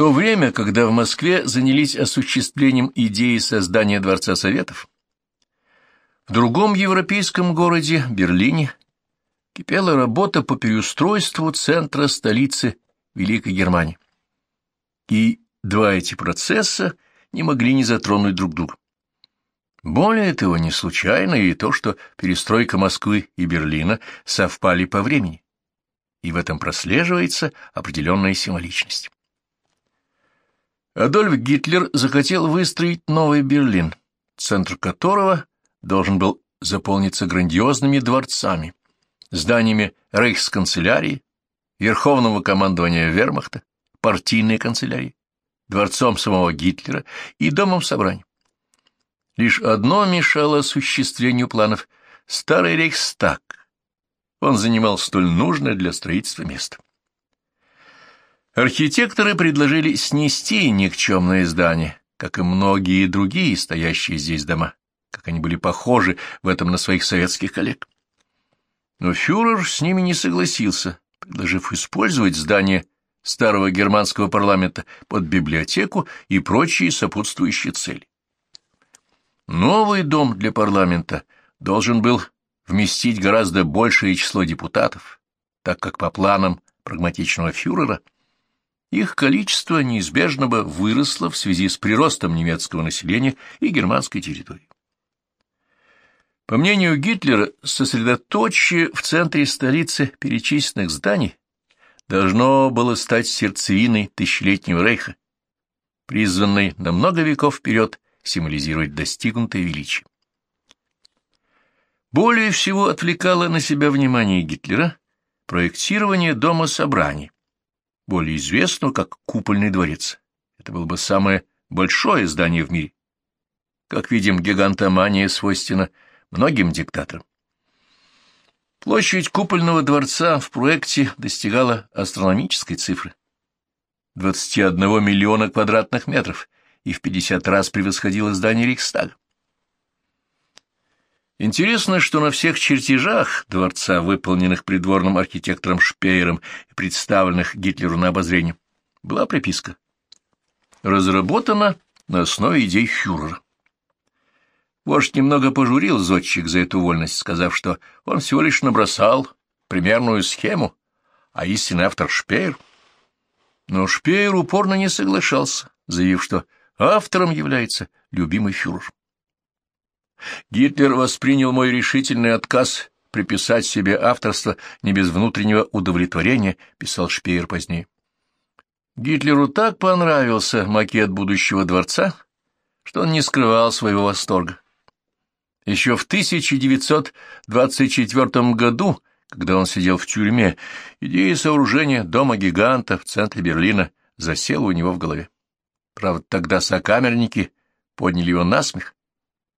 то время, когда в Москве занялись осуществлением идеи создания Дворца Советов, в другом европейском городе, Берлине, кипела работа по переустройству центра столицы Великой Германии. И два эти процесса не могли не затронуть друг друга. Более того, не случайно и то, что перестройка Москвы и Берлина совпали по времени, и в этом прослеживается определенная символичность. Адольф Гитлер захотел выстроить новый Берлин, центр которого должен был заполниться грандиозными дворцами, зданиями рейхсканцелярии, Верховного командования вермахта, партийной канцелярии, дворцом самого Гитлера и домом собраний. Лишь одно мешало осуществлению планов — старый Рейхстаг. Он занимал столь нужное для строительства место. Архитекторы предложили снести никчемное здание, как и многие другие стоящие здесь дома, как они были похожи в этом на своих советских коллег. Но фюрер с ними не согласился, предложив использовать здание старого германского парламента под библиотеку и прочие сопутствующие цели. Новый дом для парламента должен был вместить гораздо большее число депутатов, так как по планам прагматичного фюрера – их количество неизбежно бы выросло в связи с приростом немецкого населения и германской территории. По мнению Гитлера, сосредоточие в центре столицы перечисленных зданий должно было стать сердцевиной тысячелетнего рейха, призванной на много веков вперед символизировать достигнутое величие. Более всего отвлекало на себя внимание Гитлера проектирование дома собраний, более известного как Купольный дворец. Это было бы самое большое здание в мире. Как видим, гигантомания свойственна многим диктаторам. Площадь Купольного дворца в проекте достигала астрономической цифры — 21 миллиона квадратных метров и в 50 раз превосходила здание Рейхстага. Интересно, что на всех чертежах дворца, выполненных придворным архитектором Шпеером и представленных Гитлеру на обозрение, была приписка. Разработана на основе идей фюрера. Вождь немного пожурил зодчик за эту вольность, сказав, что он всего лишь набросал примерную схему, а истинный автор Шпеер. Но Шпеер упорно не соглашался, заявив, что автором является любимый фюрер. Гитлер воспринял мой решительный отказ приписать себе авторство не без внутреннего удовлетворения, писал Шпеер позднее. Гитлеру так понравился макет будущего дворца, что он не скрывал своего восторга. Еще в 1924 году, когда он сидел в тюрьме, идея сооружения дома-гиганта в центре Берлина засела у него в голове. Правда, тогда сокамерники подняли его на смех,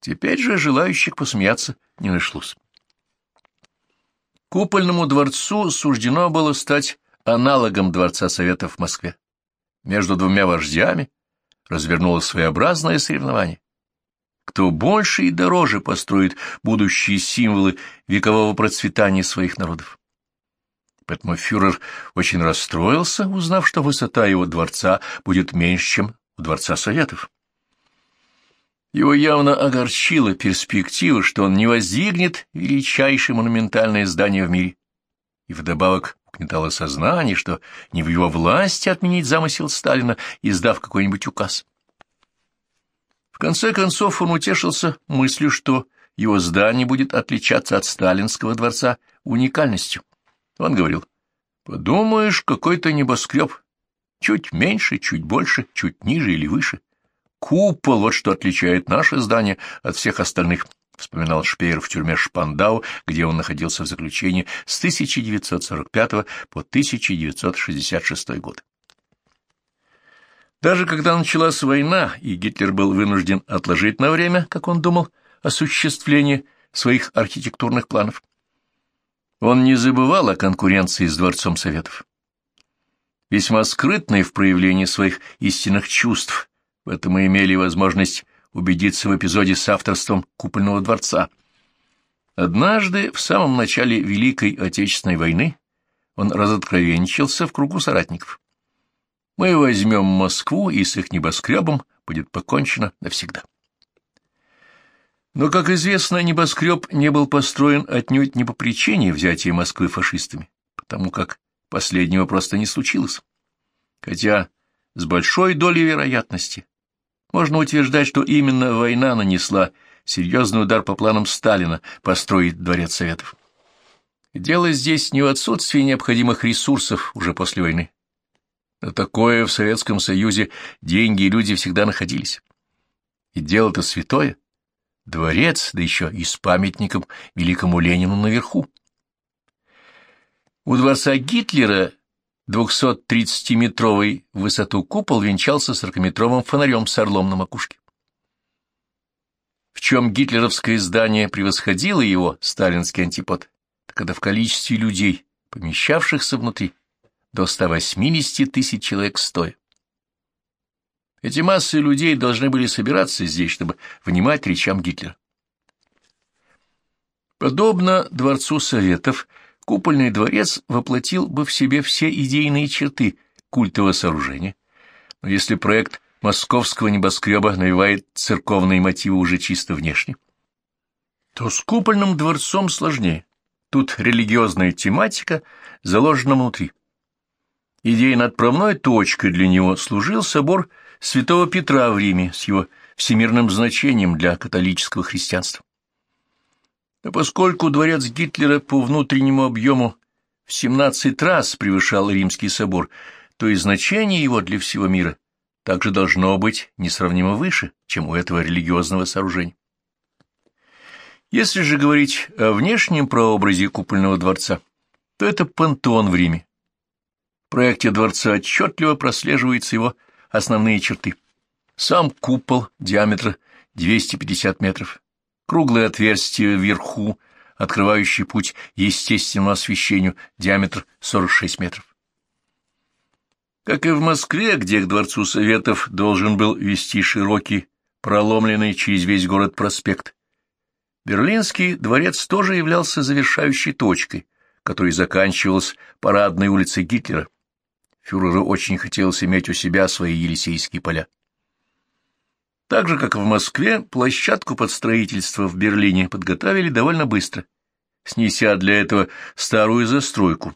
Теперь же желающих посмеяться не нашлось. Купольному дворцу суждено было стать аналогом Дворца Советов в Москве. Между двумя вождями развернулось своеобразное соревнование. Кто больше и дороже построит будущие символы векового процветания своих народов. Поэтому фюрер очень расстроился, узнав, что высота его дворца будет меньше, чем у Дворца Советов. Его явно огорчила перспектива, что он не воздвигнет величайшее монументальное здание в мире. И вдобавок угнетало сознание, что не в его власти отменить замысел Сталина, издав какой-нибудь указ. В конце концов он утешился мыслью, что его здание будет отличаться от сталинского дворца уникальностью. Он говорил, подумаешь, какой-то небоскреб, чуть меньше, чуть больше, чуть ниже или выше. Купол — вот что отличает наше здание от всех остальных, — вспоминал Шпеер в тюрьме Шпандау, где он находился в заключении с 1945 по 1966 год. Даже когда началась война, и Гитлер был вынужден отложить на время, как он думал, осуществление своих архитектурных планов, он не забывал о конкуренции с Дворцом Советов. Весьма скрытный в проявлении своих истинных чувств, в этом мы имели возможность убедиться в эпизоде с авторством Купольного дворца. Однажды, в самом начале Великой Отечественной войны, он разоткровенничался в кругу соратников. Мы возьмем Москву, и с их небоскребом будет покончено навсегда. Но, как известно, небоскреб не был построен отнюдь не по причине взятия Москвы фашистами, потому как последнего просто не случилось. Хотя с большой долей вероятности можно утверждать, что именно война нанесла серьезный удар по планам Сталина построить Дворец Советов. Дело здесь не в отсутствии необходимых ресурсов уже после войны. На такое в Советском Союзе деньги и люди всегда находились. И дело-то святое. Дворец, да еще и с памятником великому Ленину наверху. У дворца Гитлера 230-метровый в высоту купол венчался 40-метровым фонарем с орлом на макушке. В чем гитлеровское здание превосходило его, сталинский антипод, так это в количестве людей, помещавшихся внутри, до 180 тысяч человек стоя. Эти массы людей должны были собираться здесь, чтобы внимать речам Гитлера. Подобно Дворцу Советов, купольный дворец воплотил бы в себе все идейные черты культового сооружения, но если проект московского небоскреба навевает церковные мотивы уже чисто внешне, то с купольным дворцом сложнее. Тут религиозная тематика заложена внутри. Идейно отправной точкой для него служил собор святого Петра в Риме с его всемирным значением для католического христианства. А поскольку дворец Гитлера по внутреннему объему в 17 раз превышал Римский собор, то и значение его для всего мира также должно быть несравнимо выше, чем у этого религиозного сооружения. Если же говорить о внешнем прообразе купольного дворца, то это пантеон в Риме. В проекте дворца отчетливо прослеживаются его основные черты. Сам купол, диаметр 250 метров, круглое отверстие вверху, открывающий путь естественному освещению, диаметр 46 метров. Как и в Москве, где к Дворцу Советов должен был вести широкий, проломленный через весь город проспект, Берлинский дворец тоже являлся завершающей точкой, которой заканчивалась парадной улицей Гитлера. Фюреру очень хотелось иметь у себя свои Елисейские поля. Так же, как и в Москве, площадку под строительство в Берлине подготовили довольно быстро, снеся для этого старую застройку.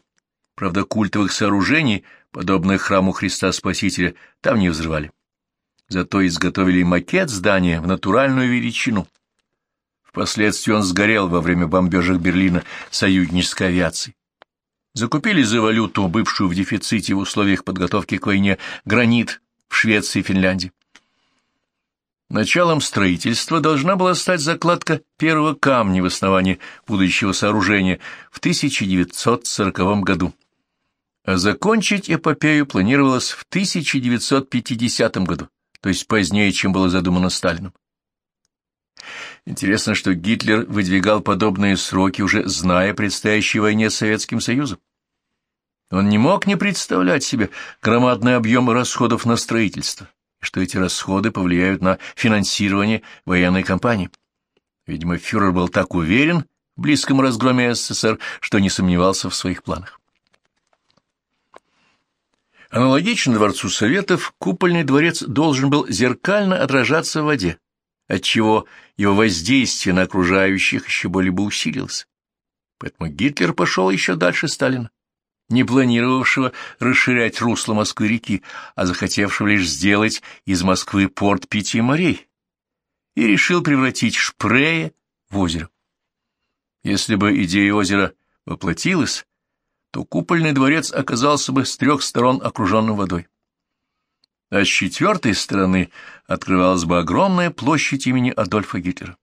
Правда, культовых сооружений, подобных храму Христа Спасителя, там не взрывали. Зато изготовили макет здания в натуральную величину. Впоследствии он сгорел во время бомбежек Берлина союзнической авиацией закупили за валюту, бывшую в дефиците в условиях подготовки к войне, гранит в Швеции и Финляндии. Началом строительства должна была стать закладка первого камня в основании будущего сооружения в 1940 году. А закончить эпопею планировалось в 1950 году, то есть позднее, чем было задумано Сталином. Интересно, что Гитлер выдвигал подобные сроки, уже зная о предстоящей войне с Советским Союзом. Он не мог не представлять себе громадный объем расходов на строительство, что эти расходы повлияют на финансирование военной кампании. Видимо, фюрер был так уверен в близком разгроме СССР, что не сомневался в своих планах. Аналогично Дворцу Советов, купольный дворец должен был зеркально отражаться в воде, отчего его воздействие на окружающих еще более бы усилилось. Поэтому Гитлер пошел еще дальше Сталина, не планировавшего расширять русло Москвы-реки, а захотевшего лишь сделать из Москвы порт пяти морей, и решил превратить Шпрее в озеро. Если бы идея озера воплотилась, то купольный дворец оказался бы с трех сторон окруженным водой а с четвертой стороны открывалась бы огромная площадь имени Адольфа Гитлера.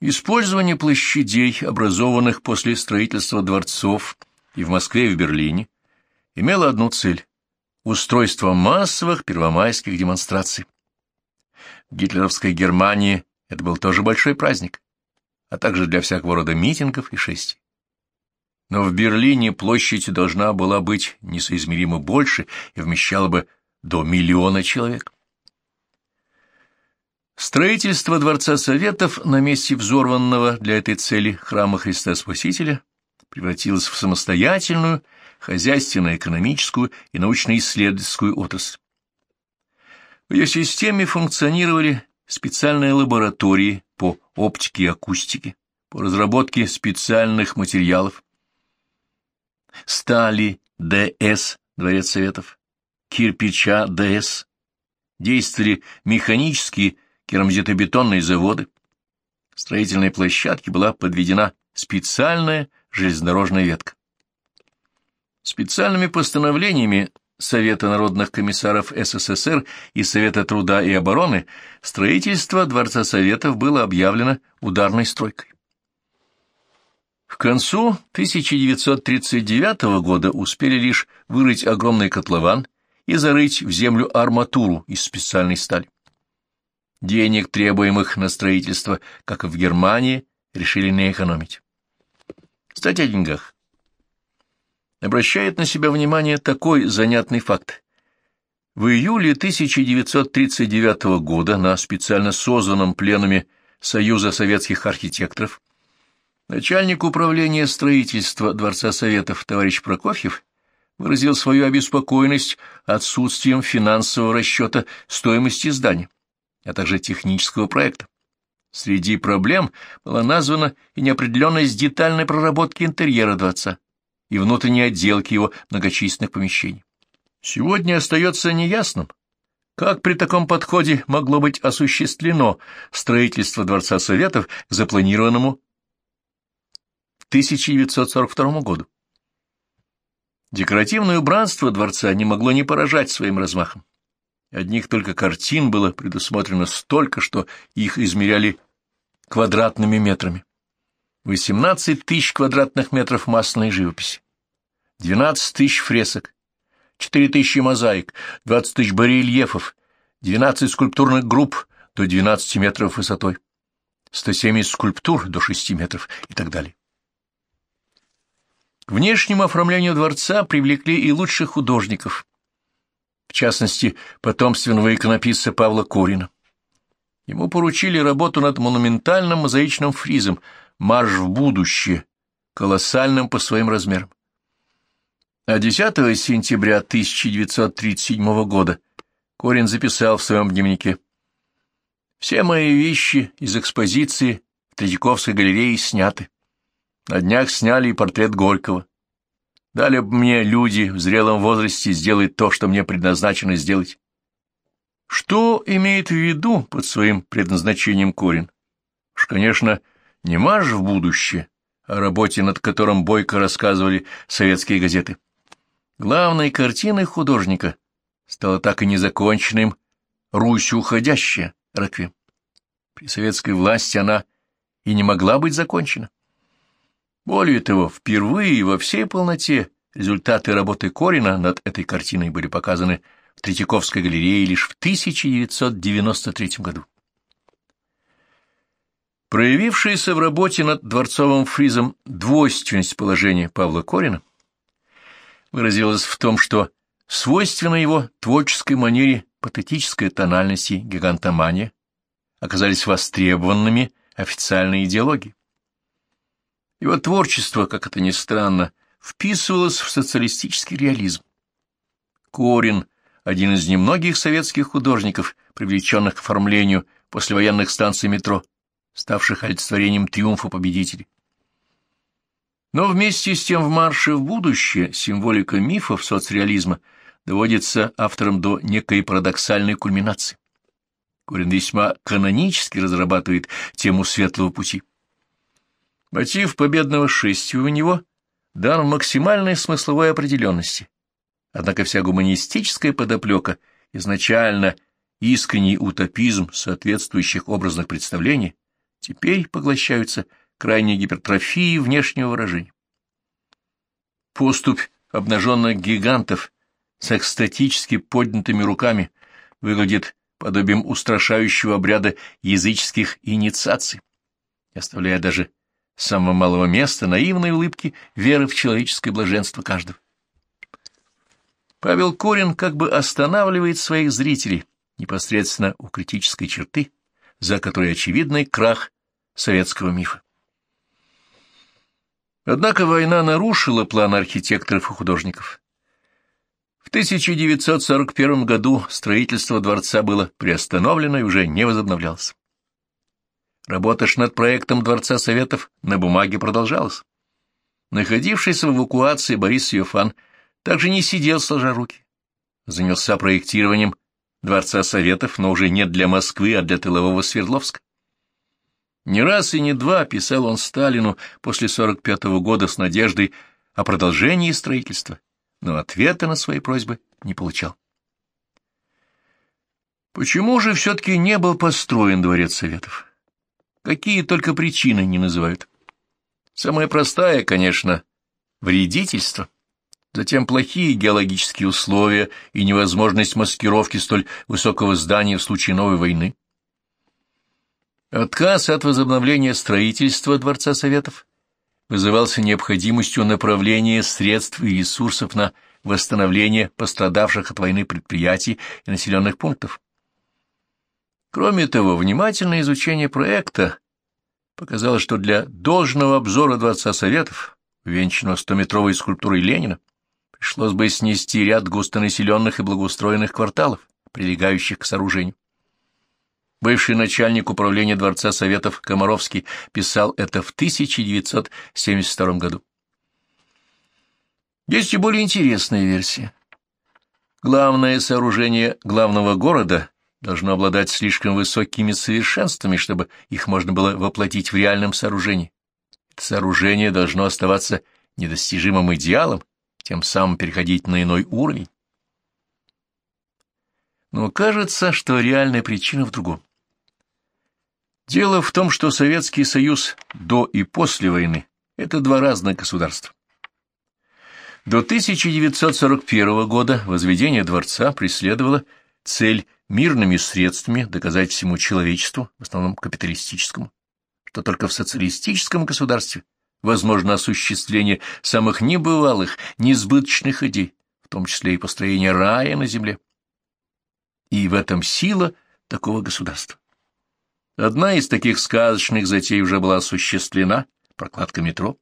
Использование площадей, образованных после строительства дворцов и в Москве, и в Берлине, имело одну цель – устройство массовых первомайских демонстраций. В гитлеровской Германии это был тоже большой праздник, а также для всякого рода митингов и шествий. Но в Берлине площадь должна была быть несоизмеримо больше и вмещала бы до миллиона человек. Строительство Дворца Советов на месте взорванного для этой цели храма Христа Спасителя превратилось в самостоятельную хозяйственно-экономическую и научно-исследовательскую отрасль. В ее системе функционировали специальные лаборатории по оптике и акустике, по разработке специальных материалов, стали ДС, Дворец Советов, кирпича ДС, действовали механические керамзитобетонные заводы. Строительной площадке была подведена специальная железнодорожная ветка. Специальными постановлениями Совета народных комиссаров СССР и Совета труда и обороны строительство Дворца Советов было объявлено ударной стройкой. К концу 1939 года успели лишь вырыть огромный котлован и зарыть в землю арматуру из специальной стали. Денег, требуемых на строительство, как и в Германии, решили не экономить. Кстати, о деньгах. Обращает на себя внимание такой занятный факт. В июле 1939 года на специально созданном пленуме Союза советских архитекторов начальник управления строительства Дворца Советов товарищ Прокофьев выразил свою обеспокоенность отсутствием финансового расчета стоимости здания, а также технического проекта. Среди проблем была названа и неопределенность детальной проработки интерьера дворца и внутренней отделки его многочисленных помещений. Сегодня остается неясным, как при таком подходе могло быть осуществлено строительство Дворца Советов к запланированному в 1942 году. Декоративное убранство дворца не могло не поражать своим размахом. Одних только картин было предусмотрено столько, что их измеряли квадратными метрами. 18 тысяч квадратных метров масляной живописи, 12 тысяч фресок, 4 тысячи мозаик, 20 тысяч барельефов, 12 скульптурных групп до 12 метров высотой, 170 скульптур до 6 метров и так далее. К внешнему оформлению дворца привлекли и лучших художников, в частности, потомственного иконописца Павла Корина. Ему поручили работу над монументальным мозаичным фризом «Марш в будущее», колоссальным по своим размерам. А 10 сентября 1937 года Корин записал в своем дневнике «Все мои вещи из экспозиции в Третьяковской галерее сняты. На днях сняли и портрет Горького. Дали бы мне люди в зрелом возрасте сделать то, что мне предназначено сделать. Что имеет в виду под своим предназначением корень? Уж, конечно, не марш в будущее, о работе, над которым бойко рассказывали советские газеты. Главной картиной художника стала так и незаконченным «Русь уходящая» Раквим. При советской власти она и не могла быть закончена. Более того, впервые во всей полноте результаты работы Корина над этой картиной были показаны Третьяковской галерее лишь в 1993 году. Проявившаяся в работе над дворцовым фризом двойственность положения Павла Корина выразилась в том, что свойственно его творческой манере патетической тональности гигантомания оказались востребованными официальной идеологией. Его творчество, как это ни странно, вписывалось в социалистический реализм. Корин один из немногих советских художников, привлеченных к оформлению послевоенных станций метро, ставших олицетворением триумфа победителей. Но вместе с тем в «Марше в будущее» символика мифов соцреализма доводится автором до некой парадоксальной кульминации. Корин весьма канонически разрабатывает тему светлого пути. Мотив победного шествия у него дан в максимальной смысловой определенности, Однако вся гуманистическая подоплека, изначально искренний утопизм соответствующих образных представлений, теперь поглощаются крайней гипертрофией внешнего выражения. Поступь обнаженных гигантов с экстатически поднятыми руками выглядит подобием устрашающего обряда языческих инициаций, оставляя даже самого малого места наивной улыбки веры в человеческое блаженство каждого. Павел Корин как бы останавливает своих зрителей непосредственно у критической черты, за которой очевидный крах советского мифа. Однако война нарушила план архитекторов и художников. В 1941 году строительство дворца было приостановлено и уже не возобновлялось. Работа ж над проектом Дворца Советов на бумаге продолжалась. Находившийся в эвакуации Борис Йофан также не сидел сложа руки. Занялся проектированием Дворца Советов, но уже не для Москвы, а для тылового Свердловска. Не раз и не два писал он Сталину после 45 -го года с надеждой о продолжении строительства, но ответа на свои просьбы не получал. Почему же все-таки не был построен Дворец Советов? Какие только причины не называют. Самая простая, конечно, вредительство. Затем плохие геологические условия и невозможность маскировки столь высокого здания в случае новой войны. Отказ от возобновления строительства Дворца Советов вызывался необходимостью направления средств и ресурсов на восстановление пострадавших от войны предприятий и населенных пунктов. Кроме того, внимательное изучение проекта показало, что для должного обзора Дворца Советов, венчанного стометровой скульптурой Ленина, пришлось бы снести ряд густонаселенных и благоустроенных кварталов, прилегающих к сооружению. Бывший начальник управления Дворца Советов Комаровский писал это в 1972 году. Есть и более интересная версия. Главное сооружение главного города должно обладать слишком высокими совершенствами, чтобы их можно было воплотить в реальном сооружении. Это сооружение должно оставаться недостижимым идеалом, тем самым переходить на иной уровень. Но кажется, что реальная причина в другом. Дело в том, что Советский Союз до и после войны – это два разных государства. До 1941 года возведение дворца преследовало цель мирными средствами доказать всему человечеству, в основном капиталистическому, что только в социалистическом государстве возможно осуществление самых небывалых, несбыточных идей, в том числе и построение рая на земле. И в этом сила такого государства. Одна из таких сказочных затей уже была осуществлена – прокладка метро.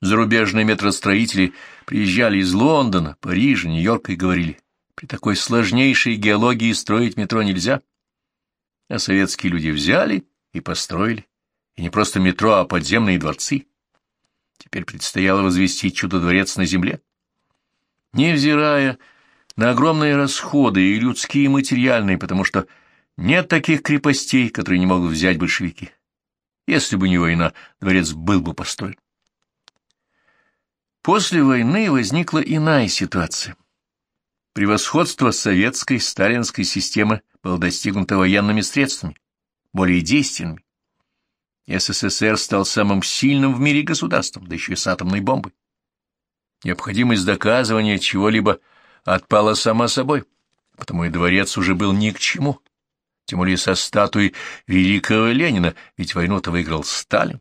Зарубежные метростроители приезжали из Лондона, Парижа, Нью-Йорка и говорили – при такой сложнейшей геологии строить метро нельзя. А советские люди взяли и построили. И не просто метро, а подземные дворцы. Теперь предстояло возвести чудо-дворец на земле. Невзирая на огромные расходы и людские, и материальные, потому что нет таких крепостей, которые не могут взять большевики. Если бы не война, дворец был бы построен. После войны возникла иная ситуация. Превосходство советской сталинской системы было достигнуто военными средствами, более действенными. СССР стал самым сильным в мире государством, да еще и с атомной бомбой. Необходимость доказывания чего-либо отпала сама собой, потому и дворец уже был ни к чему, тем более со статуей великого Ленина, ведь войну-то выиграл Сталин.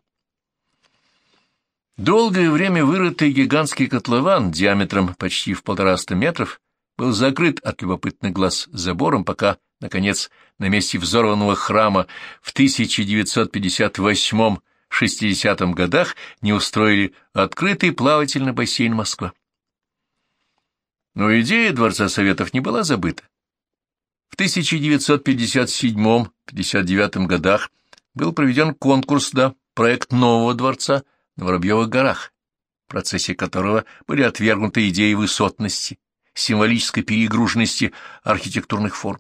Долгое время вырытый гигантский котлован диаметром почти в полтораста метров был закрыт от любопытных глаз забором, пока, наконец, на месте взорванного храма в 1958-60 годах не устроили открытый плавательный бассейн Москва. Но идея Дворца Советов не была забыта. В 1957-59 годах был проведен конкурс на проект нового дворца на Воробьевых горах, в процессе которого были отвергнуты идеи высотности, символической перегруженности архитектурных форм.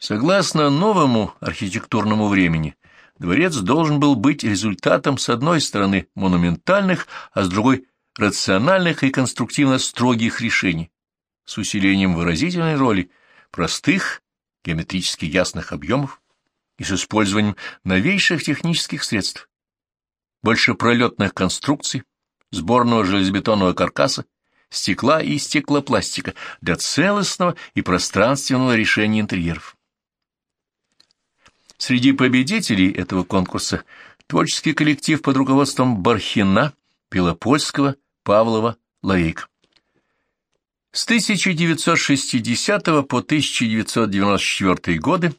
Согласно новому архитектурному времени, дворец должен был быть результатом, с одной стороны, монументальных, а с другой – рациональных и конструктивно строгих решений, с усилением выразительной роли простых, геометрически ясных объемов и с использованием новейших технических средств, большепролетных конструкций, сборного железобетонного каркаса, стекла и стеклопластика для целостного и пространственного решения интерьеров. Среди победителей этого конкурса творческий коллектив под руководством Бархина, Пелопольского, Павлова, Лавейка. С 1960 по 1994 годы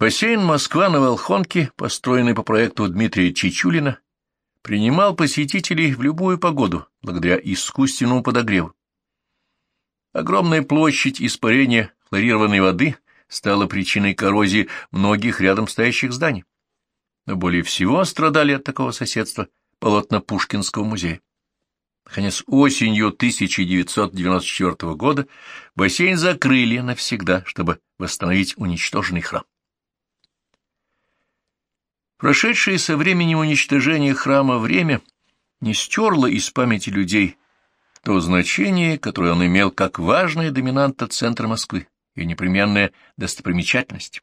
бассейн Москва на Волхонке, построенный по проекту Дмитрия Чичулина, принимал посетителей в любую погоду, благодаря искусственному подогреву. Огромная площадь испарения хлорированной воды стала причиной коррозии многих рядом стоящих зданий. Но более всего страдали от такого соседства полотна Пушкинского музея. Наконец, осенью 1994 года бассейн закрыли навсегда, чтобы восстановить уничтоженный храм. Прошедшее со времени уничтожения храма время не стерло из памяти людей то значение, которое он имел как важная доминанта центра Москвы и непременная достопримечательность.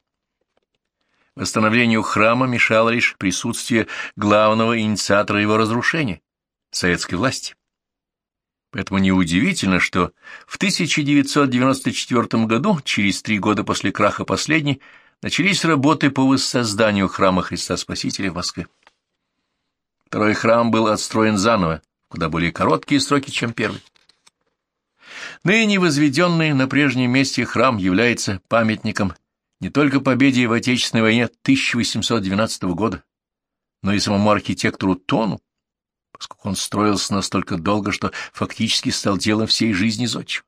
Восстановлению храма мешало лишь присутствие главного инициатора его разрушения — советской власти. Поэтому неудивительно, что в 1994 году, через три года после краха последней, начались работы по воссозданию храма Христа Спасителя в Москве. Второй храм был отстроен заново, куда более короткие сроки, чем первый. Ныне возведенный на прежнем месте храм является памятником не только победе в Отечественной войне 1812 года, но и самому архитектору Тону, поскольку он строился настолько долго, что фактически стал делом всей жизни зодчего.